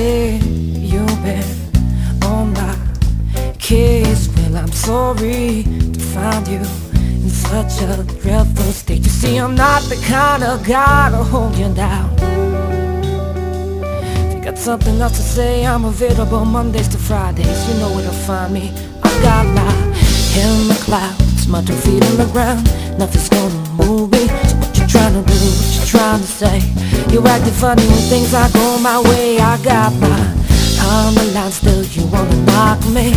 say you've been on my case Well, I'm sorry to find you in such a dreadful state You see, I'm not the kind of guy to hold you down If you got something else to say, I'm available Mondays to Fridays You know where to find me I've got my head in the clouds, my two feet on the ground Nothing's gonna You acting funny when things are going oh, my way. I got my on line still. You wanna knock me?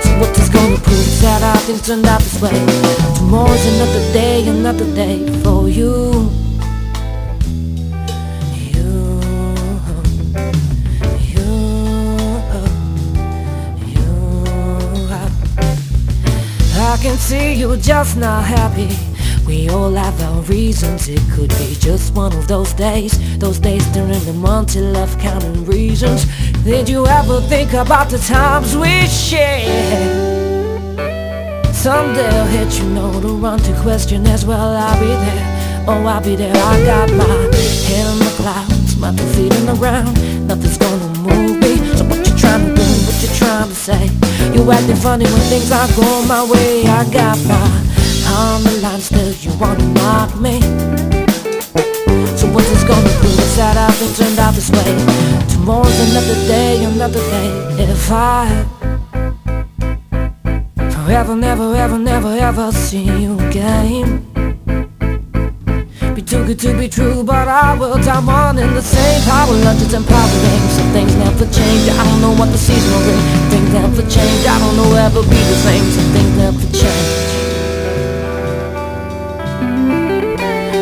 So what is gonna prove that I things turned out this way? Tomorrow's another day, another day for you. You, you, you. I can see you just not happy. We all have our reasons. It could be just one of those days. Those days during the month you love counting reasons. Did you ever think about the times we shared? Someday I'll hit you know to run to question as well. I'll be there. Oh, I'll be there. I got my head in the clouds, my feet in the ground. Nothing's gonna You acting funny when things aren't going my way. I got my on the line still. You wanna knock me? So what's this gonna prove? It's that I've been turned out this way. Tomorrow's another day, another day. If I forever, never, ever, never, ever see you again. Be too good to be true, but I will time one in the same power lunches and power know what the season will bring. Things never change. I don't know ever be the same. Some things never change.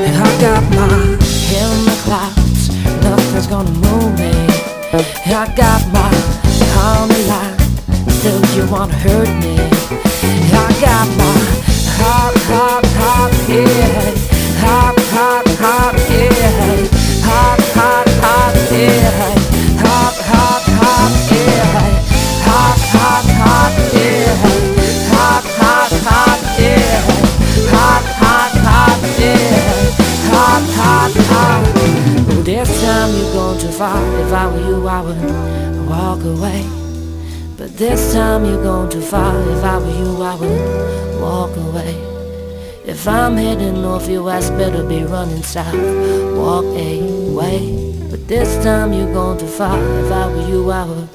And I got my head in the clouds. Nothing's gonna move me. I got my on the line. Still you wanna hurt me. I got my heart, heart, Heart. Oh, this time you're going too far. If I were you, I would walk away. But this time you're going too far. If I were you, I would walk away. If I'm heading north, you ass better be running south. Walk away. But this time you're going too far. If I were you, I would